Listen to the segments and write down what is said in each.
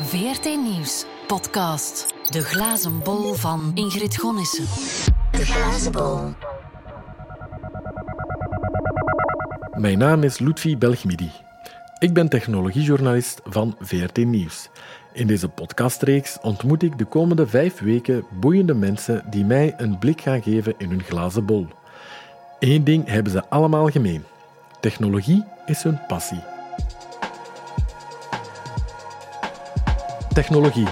VRT Nieuws, podcast. De glazen bol van Ingrid Gonnissen. De glazen bol. Mijn naam is Ludwig Belgmidi. Ik ben technologiejournalist van VRT Nieuws. In deze podcastreeks ontmoet ik de komende vijf weken boeiende mensen die mij een blik gaan geven in hun glazen bol. Eén ding hebben ze allemaal gemeen. Technologie is hun passie. Technologie.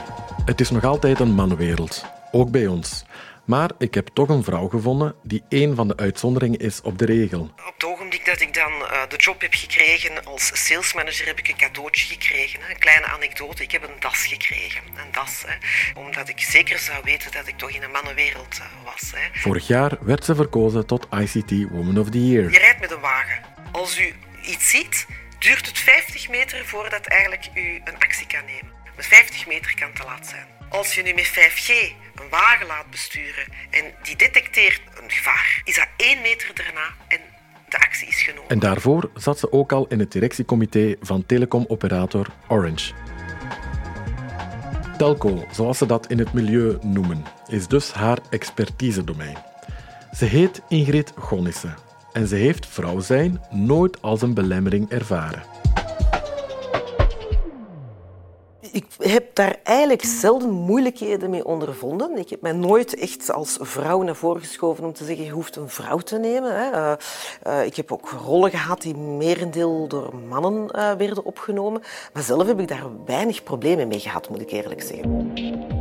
Het is nog altijd een mannenwereld, ook bij ons. Maar ik heb toch een vrouw gevonden die één van de uitzonderingen is op de regel. Op het ogenblik dat ik dan uh, de job heb gekregen als salesmanager, heb ik een cadeautje gekregen. Hè? Een kleine anekdote. Ik heb een das gekregen. Een das. Hè? Omdat ik zeker zou weten dat ik toch in een mannenwereld uh, was. Hè? Vorig jaar werd ze verkozen tot ICT Woman of the Year. Je rijdt met een wagen. Als u iets ziet, duurt het 50 meter voordat eigenlijk u een actie kan nemen. Met 50 meter kan te laat zijn. Als je nu met 5G een wagen laat besturen en die detecteert een gevaar, is dat 1 meter daarna en de actie is genomen. En daarvoor zat ze ook al in het directiecomité van telecomoperator Orange. Telco, zoals ze dat in het milieu noemen, is dus haar expertise-domein. Ze heet Ingrid Gonnissen en ze heeft vrouw zijn nooit als een belemmering ervaren. Ik heb daar eigenlijk zelden moeilijkheden mee ondervonden. Ik heb mij nooit echt als vrouw naar voren geschoven om te zeggen je hoeft een vrouw te nemen. Hè. Uh, uh, ik heb ook rollen gehad die merendeel door mannen uh, werden opgenomen. Maar zelf heb ik daar weinig problemen mee gehad, moet ik eerlijk zeggen.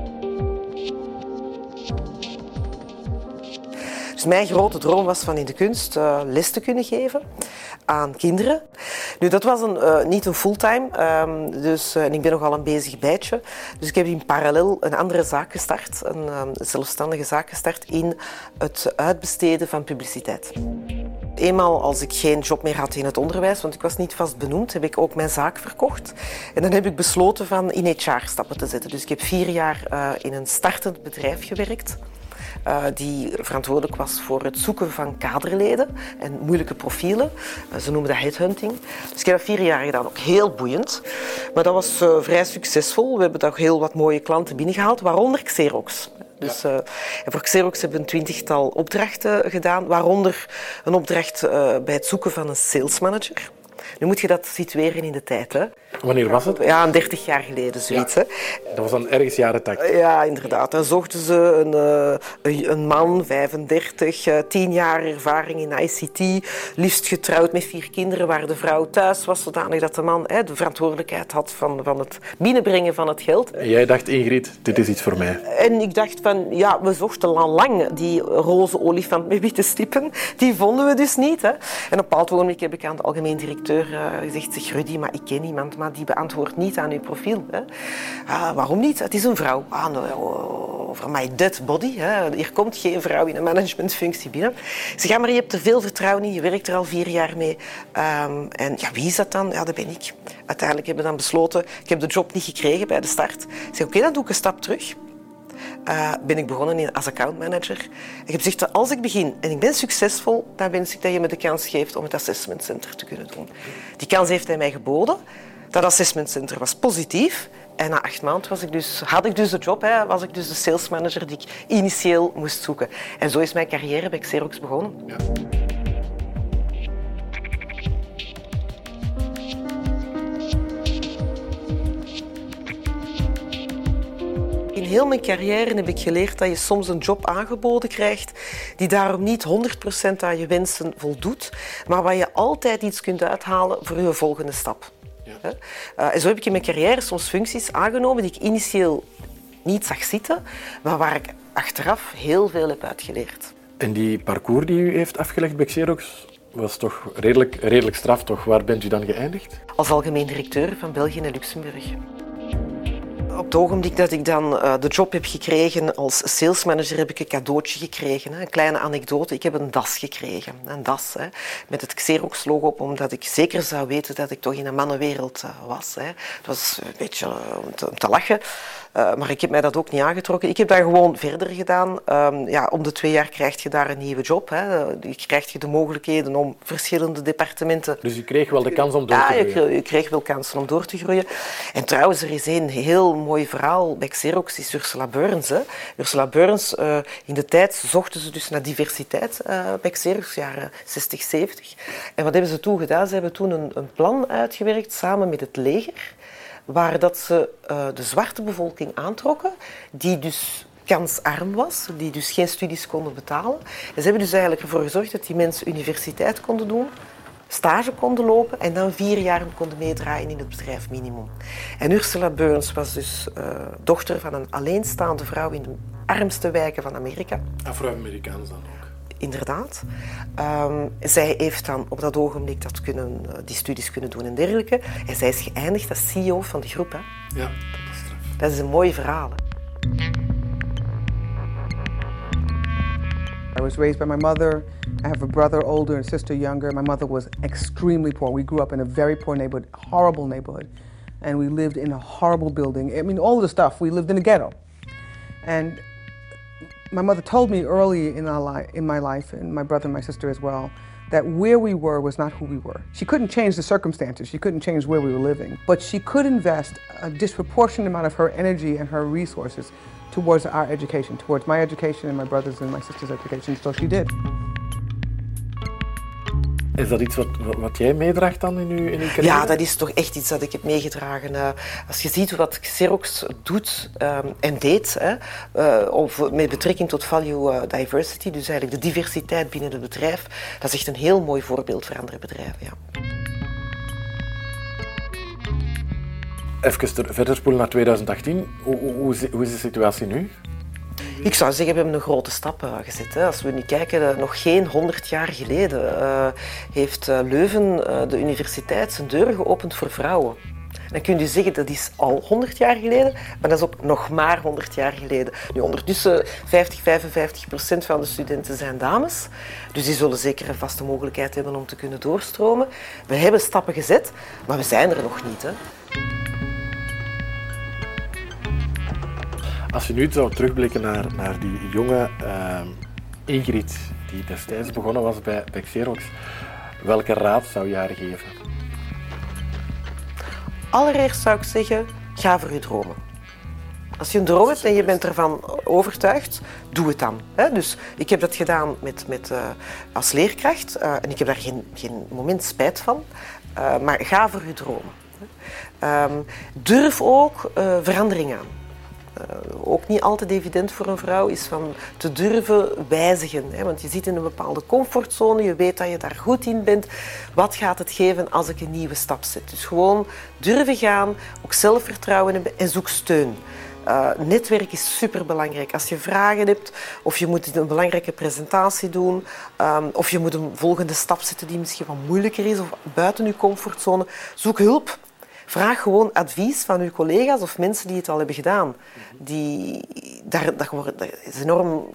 Dus mijn grote droom was van in de kunst uh, les te kunnen geven aan kinderen. Nu, dat was een, uh, niet een fulltime, um, dus, uh, en ik ben nogal een bezig bijtje. Dus ik heb in parallel een andere zaak gestart, een um, zelfstandige zaak gestart in het uitbesteden van publiciteit. Eenmaal als ik geen job meer had in het onderwijs, want ik was niet vast benoemd, heb ik ook mijn zaak verkocht. En dan heb ik besloten van in HR stappen te zetten. Dus ik heb vier jaar in een startend bedrijf gewerkt. Uh, die verantwoordelijk was voor het zoeken van kaderleden en moeilijke profielen. Uh, ze noemen dat headhunting. Dus ik heb dat vier jaar gedaan, ook heel boeiend. Maar dat was uh, vrij succesvol. We hebben toch heel wat mooie klanten binnengehaald, waaronder Xerox. Dus voor Xerox hebben we een twintigtal opdrachten gedaan, waaronder een opdracht uh, bij het zoeken van een salesmanager. Nu moet je dat situeren in de tijd. Hè? Wanneer was het? Ja, een 30 jaar geleden, zoiets. Ja. Hè? Dat was dan ergens jaren 80. Ja, inderdaad. Dan zochten ze een, uh, een man, 35, uh, 10 jaar ervaring in ICT, liefst getrouwd met vier kinderen, waar de vrouw thuis was, zodanig dat de man hè, de verantwoordelijkheid had van, van het binnenbrengen van het geld. En jij dacht, Ingrid, dit is iets voor mij. En ik dacht van, ja, we zochten al lang die roze olifant met witte stippen. Die vonden we dus niet. Hè? En op een bepaald moment heb ik aan de algemeen directeur uh, gezegd, zeg Rudy, maar ik ken niemand, die beantwoordt niet aan uw profiel. Hè? Ah, waarom niet? Het is een vrouw. Ah, nou, over my dead body. Hè? Hier komt geen vrouw in een managementfunctie binnen. Ze gaan maar je hebt er veel vertrouwen in, je werkt er al vier jaar mee. Um, en ja, wie is dat dan? Ja, dat ben ik. Uiteindelijk hebben we dan besloten, ik heb de job niet gekregen bij de start. Ik zeg, oké, dan doe ik een stap terug. Uh, ben ik begonnen als accountmanager. Ik heb gezegd, als ik begin en ik ben succesvol, dan wens ik dat je me de kans geeft om het assessment center te kunnen doen. Die kans heeft hij mij geboden. Dat assessment center was positief. En na acht maanden was ik dus, had ik dus de job, hè, was ik dus de salesmanager die ik initieel moest zoeken. En zo is mijn carrière bij Xerox begonnen. Ja. In heel mijn carrière heb ik geleerd dat je soms een job aangeboden krijgt die daarom niet 100% aan je wensen voldoet, maar waar je altijd iets kunt uithalen voor je volgende stap. Ja. Uh, en zo heb ik in mijn carrière soms functies aangenomen die ik initieel niet zag zitten, maar waar ik achteraf heel veel heb uitgeleerd. En die parcours die u heeft afgelegd bij Xerox was toch redelijk, redelijk straf, toch? Waar bent u dan geëindigd? Als algemeen directeur van België en Luxemburg. Op het ogenblik dat ik dan uh, de job heb gekregen als salesmanager, heb ik een cadeautje gekregen. Hè. Een kleine anekdote. Ik heb een das gekregen. Een das hè, met het Xerox-logo op, omdat ik zeker zou weten dat ik toch in een mannenwereld uh, was. Hè. Het was een beetje uh, om, te, om te lachen. Maar ik heb mij dat ook niet aangetrokken. Ik heb dat gewoon verder gedaan. Um, ja, om de twee jaar krijg je daar een nieuwe job. Hè. Je krijgt je de mogelijkheden om verschillende departementen... Dus je kreeg wel de kans om door te groeien? Ja, je kreeg wel kansen om door te groeien. En trouwens, er is een heel mooi verhaal bij Xerox, is Ursula Burns. Ursula Burns, uh, in de tijd zochten ze dus naar diversiteit uh, bij Xerox, jaren 60, 70. En wat hebben ze toen gedaan? Ze hebben toen een, een plan uitgewerkt samen met het leger waar dat ze uh, de zwarte bevolking aantrokken, die dus kansarm was, die dus geen studies konden betalen. En ze hebben dus eigenlijk ervoor gezorgd dat die mensen universiteit konden doen, stage konden lopen en dan vier jaar konden meedraaien in het bedrijf minimum. En Ursula Burns was dus uh, dochter van een alleenstaande vrouw in de armste wijken van Amerika. Afro-Amerikaans dan ook? Inderdaad. Um, zij heeft dan op dat ogenblik dat kunnen, uh, die studies kunnen doen en dergelijke. En zij is geëindigd als CEO van de groep. Hè? Ja, dat is straf. Dat is een mooi verhaal. Hè? Was raised by my mother. I have a brother older and sister younger. My mother was extremely poor. We grew up in a very poor neighborhood, horrible neighborhood. And we lived in a horrible building. I mean, all the stuff. We lived in a ghetto. And my mother told me early in, our li- in my life, and my brother and my sister as well, that where we were was not who we were. She couldn't change the circumstances, she couldn't change where we were living, but she could invest a disproportionate amount of her energy and her resources towards our education, towards my education and my brother's and my sister's education, so she did. Is dat iets wat, wat jij meedraagt dan in je, in uw carrière? Ja, dat is toch echt iets dat ik heb meegedragen. Uh, als je ziet wat Xerox doet um, en deed, hè, uh, of met betrekking tot value diversity, dus eigenlijk de diversiteit binnen het bedrijf, dat is echt een heel mooi voorbeeld voor andere bedrijven. Ja. Even verder spoelen naar 2018. Hoe, hoe, is de situatie nu? Ik zou zeggen, we hebben een grote stap uh, gezet. Hè. Als we nu kijken, uh, nog geen 100 jaar geleden uh, heeft Leuven de universiteit zijn deuren geopend voor vrouwen. Dan kun je zeggen dat is al 100 jaar geleden, maar dat is ook nog maar 100 jaar geleden. Nu, ondertussen 50, 55 procent van de studenten zijn dames, dus die zullen zeker een vaste mogelijkheid hebben om te kunnen doorstromen. We hebben stappen gezet, maar we zijn er nog niet. Hè. Als je nu zou terugblikken naar, naar die jonge uh, Ingrid, die destijds begonnen was bij, Xerox, welke raad zou je haar geven? Allereerst zou ik zeggen, ga voor je dromen. Als je een droom hebt en je bent ervan overtuigd, doe het dan. Dus ik heb dat gedaan met, met, uh, als leerkracht uh, en ik heb daar geen, geen moment spijt van. Uh, maar ga voor je dromen. Um, durf ook verandering aan. Uh, ook niet altijd evident voor een vrouw is van te durven wijzigen. Hè? Want je zit in een bepaalde comfortzone, je weet dat je daar goed in bent. Wat gaat het geven als ik een nieuwe stap zet? Dus gewoon durven gaan, ook zelfvertrouwen hebben en zoek steun. Uh, netwerk is superbelangrijk. Als je vragen hebt of je moet een belangrijke presentatie doen um, of je moet een volgende stap zetten die misschien wat moeilijker is of buiten je comfortzone, zoek hulp. Vraag gewoon advies van uw collega's of mensen die het al hebben gedaan. Die, daar, dat, is enorm,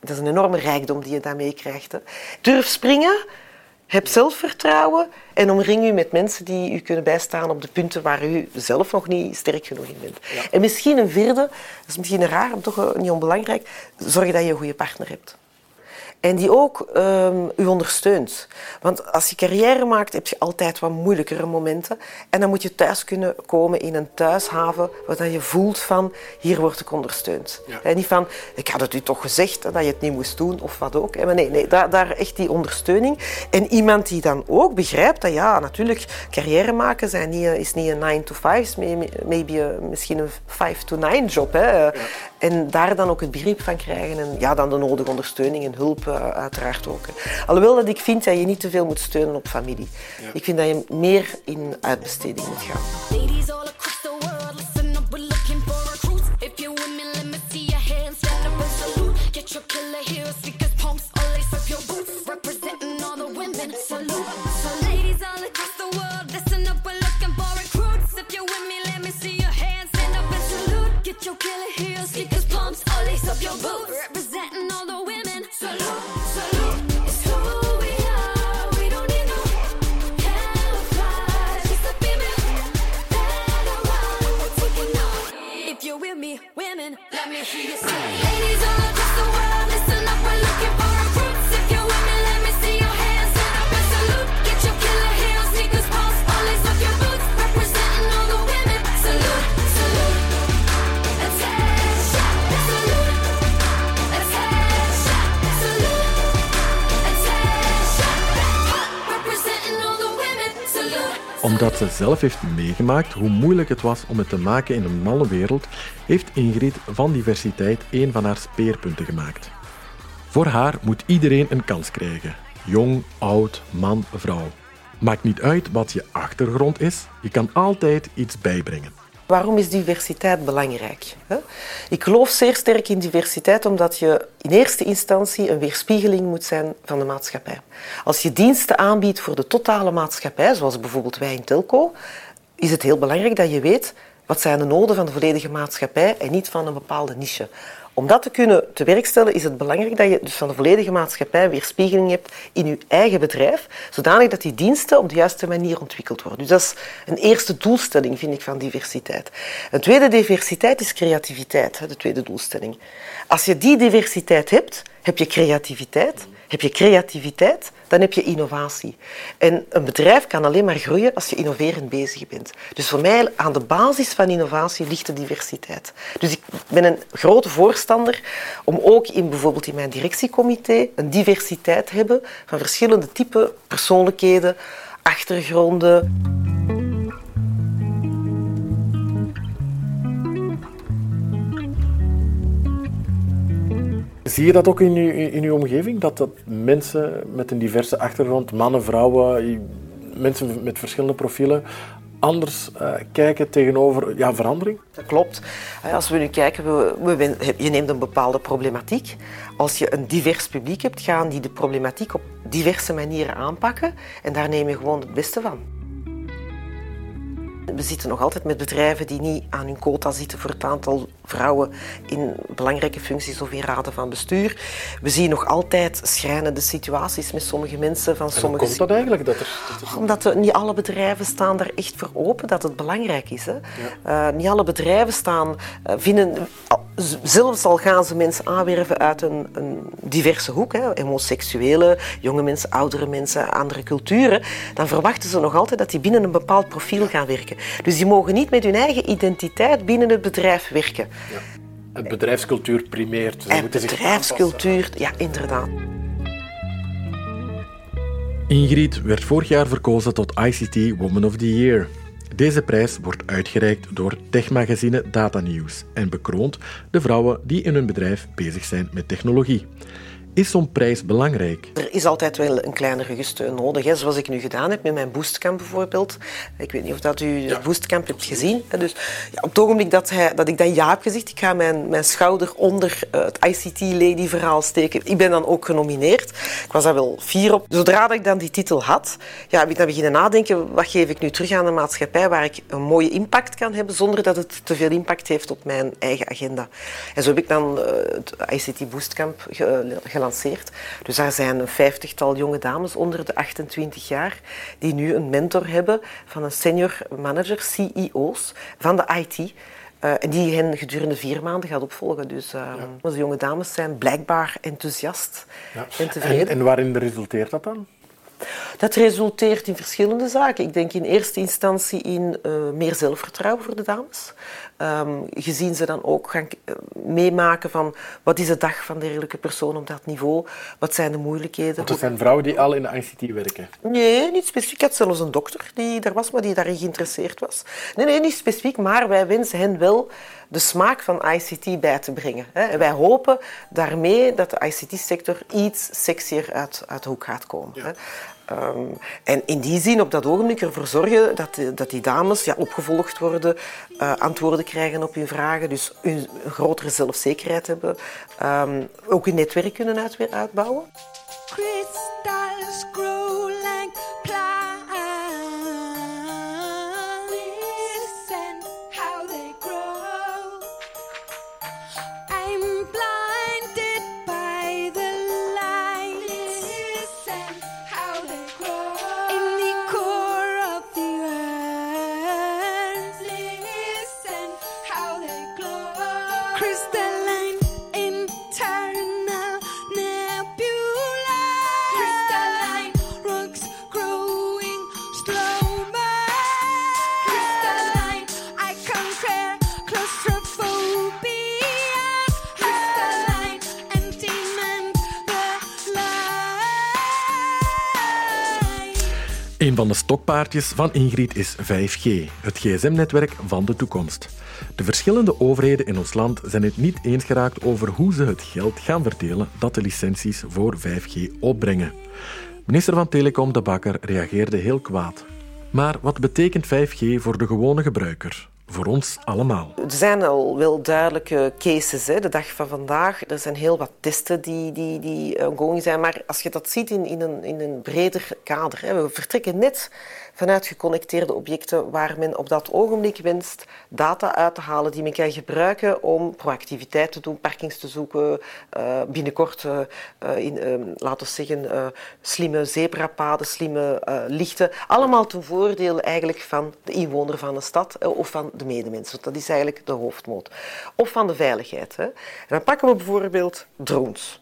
dat is een enorme rijkdom die je daarmee krijgt. Hè. Durf springen, heb zelfvertrouwen en omring u met mensen die u kunnen bijstaan op de punten waar u zelf nog niet sterk genoeg in bent. Ja. En misschien een vierde, dat is misschien raar, maar toch niet onbelangrijk, zorg dat je een goede partner hebt. En die ook um, u ondersteunt. Want als je carrière maakt, heb je altijd wat moeilijkere momenten. En dan moet je thuis kunnen komen in een thuishaven waar je voelt van, hier word ik ondersteund. Ja. En niet van, ik had het u toch gezegd dat je het niet moest doen of wat ook. Maar nee, nee daar, daar echt die ondersteuning. En iemand die dan ook begrijpt dat ja, natuurlijk, carrière maken zijn niet, is niet een 9 to 5, maybe misschien een 5 to 9 job. Hè. Ja. En daar dan ook het begrip van krijgen en ja, dan de nodige ondersteuning en hulp uh, uiteraard ook. Alhoewel dat ik vind dat je niet te veel moet steunen op familie. Ja. Ik vind dat je meer in uitbesteding moet gaan. You're with me, women, let me hear you say. Ladies all across the world, listen up. We're looking for recruits. If you're with Omdat ze zelf heeft meegemaakt hoe moeilijk het was om het te maken in een mannenwereld, heeft Ingrid van diversiteit een van haar speerpunten gemaakt. Voor haar moet iedereen een kans krijgen. Jong, oud, man, vrouw. Maakt niet uit wat je achtergrond is, je kan altijd iets bijbrengen. Waarom is diversiteit belangrijk? Ik geloof zeer sterk in diversiteit omdat je in eerste instantie een weerspiegeling moet zijn van de maatschappij. Als je diensten aanbiedt voor de totale maatschappij, zoals bijvoorbeeld wij in Telco, is het heel belangrijk dat je weet wat zijn de noden van de volledige maatschappij en niet van een bepaalde niche. Om dat te kunnen te werkstellen is het belangrijk dat je dus van de volledige maatschappij weerspiegeling hebt in je eigen bedrijf, zodanig dat die diensten op de juiste manier ontwikkeld worden. Dus dat is een eerste doelstelling, vind ik, van diversiteit. Een tweede diversiteit is creativiteit, de tweede doelstelling. Als je die diversiteit hebt, heb je creativiteit. Heb je creativiteit, dan heb je innovatie. En een bedrijf kan alleen maar groeien als je innoverend bezig bent. Dus voor mij aan de basis van innovatie ligt de diversiteit. Dus ik ben een grote voorstander om ook in bijvoorbeeld in mijn directiecomité een diversiteit te hebben van verschillende typen persoonlijkheden, achtergronden. Zie je dat ook in je, in uw omgeving? Dat, dat mensen met een diverse achtergrond, mannen, vrouwen, mensen met verschillende profielen, anders eh, kijken tegenover ja, verandering? Dat klopt. Eh, Als we nu kijken, we, we, je neemt een bepaalde problematiek. Als je een divers publiek hebt, gaan die de problematiek op diverse manieren aanpakken. En daar neem je gewoon het beste van. We zitten nog altijd met bedrijven die niet aan hun quota zitten voor het aantal vrouwen in belangrijke functies of in raden van bestuur. We zien nog altijd schrijnende situaties met sommige mensen van En hoe sommige komt dat eigenlijk? Dat er, dat omdat niet alle bedrijven staan daar echt voor open dat het belangrijk is. Hè? Eh, niet alle bedrijven staan, eh, vinden, zelfs al gaan ze mensen aanwerven uit een, een diverse hoek, hè? homoseksuelen, jonge mensen, oudere mensen, andere culturen, dan verwachten ze nog altijd dat die binnen een bepaald profiel gaan werken. Dus die mogen niet met hun eigen identiteit binnen het bedrijf werken. het bedrijfscultuur primeert. Ze En moeten zich bedrijfscultuur, ja, inderdaad. Ingrid werd vorig jaar verkozen tot ICT Woman of the Year. Deze prijs wordt uitgereikt door techmagazine Data News en bekroont de vrouwen die in hun bedrijf bezig zijn met technologie. Is zo'n prijs belangrijk? Er is altijd wel een kleinere steun nodig, hè, zoals ik nu gedaan heb met mijn boostcamp bijvoorbeeld. Ik weet niet of dat u het boostcamp hebt gezien. Hè, dus ja, op het ogenblik dat, hij, dat ik dan ja heb gezegd, ik ga mijn, mijn schouder onder eh, het ICT-lady-verhaal steken. Ik ben dan ook genomineerd. Ik was daar wel fier op. Zodra dat ik dan die titel had, ja, heb ik dan beginnen nadenken, wat geef ik nu terug aan de maatschappij waar ik een mooie impact kan hebben, zonder dat het te veel impact heeft op mijn eigen agenda. En zo heb ik dan eh, het ICT Boostcamp ge- gelanceerd. Dus daar zijn een vijftigtal jonge dames onder de 28 jaar die nu een mentor hebben van een senior manager, CEO's van de IT. eh, en die hen gedurende vier maanden gaat opvolgen. Dus eh, onze jonge dames zijn blijkbaar enthousiast Ja. en tevreden. En, en waarin resulteert dat dan? Dat resulteert in verschillende zaken. Ik denk in eerste instantie in eh, meer zelfvertrouwen voor de dames. Ehm, gezien ze dan ook gaan eh, meemaken van wat is de dag van dergelijke persoon op dat niveau, wat zijn de moeilijkheden. Want zijn vrouwen die al in de ICT werken. Nee, niet specifiek. Ik had zelfs een dokter die daar was, maar die daarin geïnteresseerd was. Nee, nee, niet specifiek, maar wij wensen hen wel de smaak van ICT bij te brengen. hè. En wij hopen daarmee dat de ICT-sector iets sexier uit, uit de hoek gaat komen. hè. Ehm, en in die zin op dat ogenblik ervoor zorgen dat, die- dat die dames ja, opgevolgd worden, eh, antwoorden krijgen op hun vragen, dus een, grotere zelfzekerheid hebben, ehm, ook hun netwerk kunnen uit, uitbouwen. Een van de stokpaardjes van Ingrid is 5G, het gsm-netwerk van de toekomst. De verschillende overheden in ons land zijn het niet eens geraakt over hoe ze het geld gaan verdelen dat de licenties voor 5G opbrengen. Minister van Telecom De Bakker reageerde heel kwaad. Maar wat betekent 5G voor de gewone gebruiker? Voor ons allemaal. Er zijn al wel duidelijke cases hè, de dag van vandaag. Er zijn heel wat testen die, die, die ongoing zijn. Maar als je dat ziet in, in, een, in een breder kader. Hè, we vertrekken net vanuit geconnecteerde objecten waar men op dat ogenblik wenst data uit te halen die men kan gebruiken om proactiviteit te doen, parkings te zoeken, uh, binnenkort, uh, in, uh, laten we zeggen, slimme zebrapaden, slimme lichten. Allemaal ten voordele eigenlijk van de inwoner van de stad of van de medemens. Dat is eigenlijk de hoofdmoot. Of van de veiligheid. Hè. En dan pakken we bijvoorbeeld drones.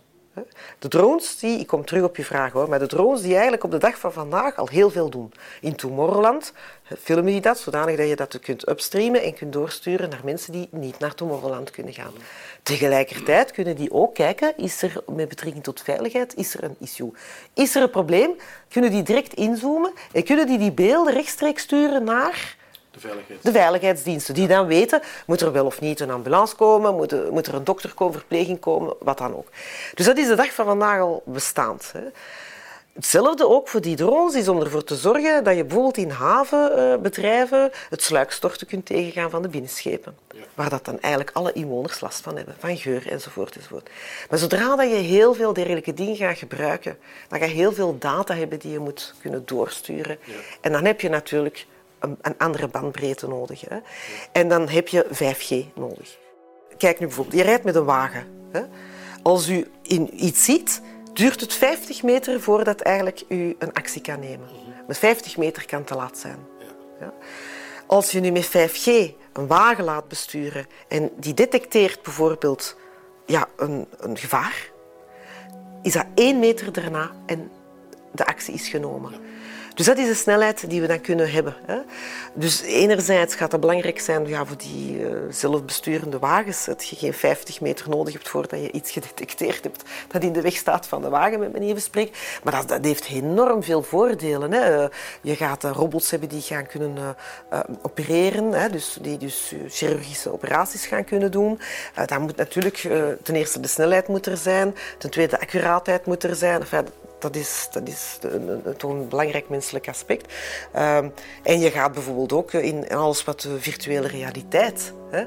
De drones, die, ik kom terug op je vraag hoor, maar de drones die eigenlijk op de dag van vandaag al heel veel doen. In Tomorrowland filmen die dat, zodanig dat je dat kunt upstreamen en kunt doorsturen naar mensen die niet naar Tomorrowland kunnen gaan. Tegelijkertijd kunnen die ook kijken, is er met betrekking tot veiligheid, is er een issue? Is er een probleem? Kunnen die direct inzoomen en kunnen die die beelden rechtstreeks sturen naar de, veiligheids... de veiligheidsdiensten. Die dan weten, moet er wel of niet een ambulance komen, moet er, moet er een dokter komen, verpleging komen, wat dan ook. Dus dat is de dag van vandaag al bestaand. Hè. Hetzelfde ook voor die drones is om ervoor te zorgen dat je bijvoorbeeld in havenbedrijven het sluikstorten kunt tegengaan van de binnenschepen. Waar dat dan eigenlijk alle inwoners last van hebben, van geur enzovoort. enzovoort. Maar zodra dat je heel veel dergelijke dingen gaat gebruiken, dan ga je heel veel data hebben die je moet kunnen doorsturen. En dan heb je natuurlijk een, een andere bandbreedte nodig. Hè. En dan heb je 5G nodig. Kijk nu bijvoorbeeld, je rijdt met een wagen. Hè. Als u in iets ziet, duurt het 50 meter voordat eigenlijk u een actie kan nemen. Met 50 meter kan te laat zijn. Ja. Als je nu met 5G een wagen laat besturen en die detecteert bijvoorbeeld ja, een, een gevaar, is dat één meter daarna en de actie is genomen. Dus dat is de snelheid die we dan kunnen hebben. Hè. Dus enerzijds gaat het belangrijk zijn ja, voor die uh, zelfbesturende wagens, dat je geen 50 meter nodig hebt voordat je iets gedetecteerd hebt dat in de weg staat van de wagen, met manier van spreken. Maar dat, dat heeft enorm veel voordelen. Hè. Je gaat uh, robots hebben die gaan kunnen opereren, hè, dus die dus chirurgische operaties gaan kunnen doen. dan moet natuurlijk ten eerste de snelheid moet er zijn, ten tweede de accuraatheid moet er zijn. Dat is, dat is toch een belangrijk menselijk aspect. Um, en je gaat bijvoorbeeld ook in alles wat virtuele realiteit, hè, uh,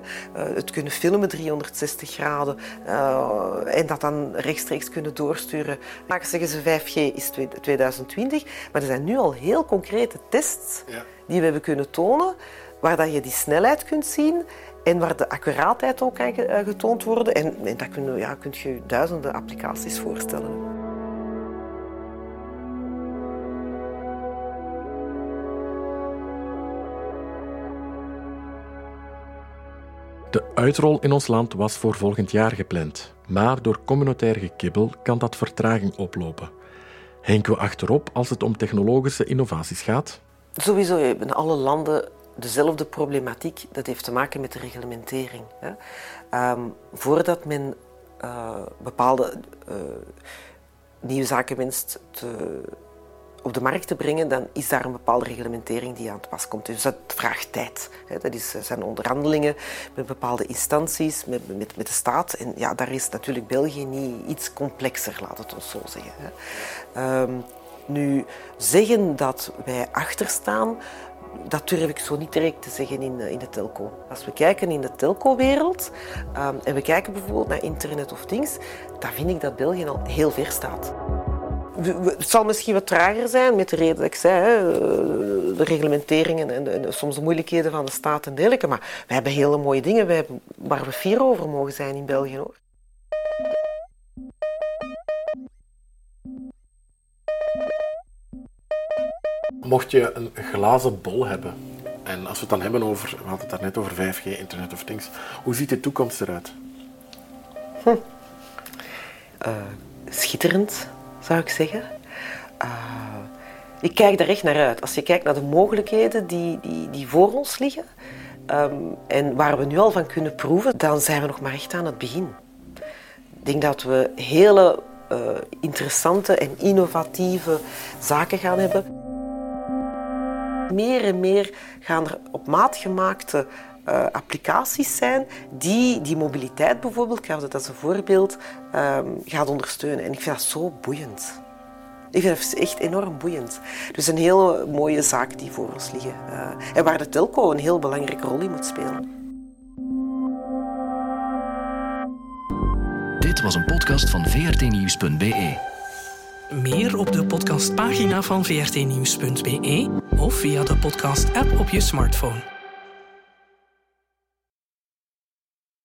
het kunnen filmen 360 graden uh, en dat dan rechtstreeks kunnen doorsturen. Vaak zeggen ze 5G is 2020, maar er zijn nu al heel concrete tests ja. die we hebben kunnen tonen, waar dat je die snelheid kunt zien en waar de accuraatheid ook kan getoond worden. En, en dat kun, ja, kun je duizenden applicaties voorstellen. De uitrol in ons land was voor volgend jaar gepland, maar door communautair gekibbel kan dat vertraging oplopen. Henken we achterop als het om technologische innovaties gaat? Sowieso hebben alle landen dezelfde problematiek. Dat heeft te maken met de reglementering. Hè. Um, voordat men uh, bepaalde uh, nieuwe zaken wenst te op de markt te brengen, dan is daar een bepaalde reglementering die aan te pas komt. Dus dat vraagt tijd. Dat is, zijn onderhandelingen met bepaalde instanties, met, met, met de staat. En ja, daar is natuurlijk België niet iets complexer, laat het ons zo zeggen. Um, nu, zeggen dat wij achterstaan, dat durf ik zo niet direct te zeggen in, in de telco. Als we kijken in de telco-wereld um, en we kijken bijvoorbeeld naar Internet of Things, dan vind ik dat België al heel ver staat het zal misschien wat trager zijn, met de reden dat ik zei, hè, de reglementeringen en, de, en soms de moeilijkheden van de staat en dergelijke. Maar we hebben hele mooie dingen we hebben, waar we fier over mogen zijn in België. Hoor. Mocht je een glazen bol hebben, en als we het dan hebben over, we hadden het daarnet over 5G, Internet of Things, hoe ziet de toekomst eruit? Hm. Uh, schitterend zou ik zeggen. Uh, ik kijk daar echt naar uit. Als je kijkt naar de mogelijkheden die, die, die voor ons liggen um, en waar we nu al van kunnen proeven, dan zijn we nog maar echt aan het begin. Ik denk dat we hele uh, interessante en innovatieve zaken gaan hebben. Meer en meer gaan er op maat gemaakte eh, applicaties zijn die die mobiliteit bijvoorbeeld, ik dat als een voorbeeld, ehm, gaat ondersteunen. En ik vind dat zo boeiend. Ik vind het echt enorm boeiend. Dus een hele mooie zaak die voor ons liggen. Eh, en waar de telco een heel belangrijke rol in moet spelen. Dit was een podcast van vrtnieuws.be. Meer op de podcastpagina van vrtnieuws.be of via de podcast-app op je smartphone.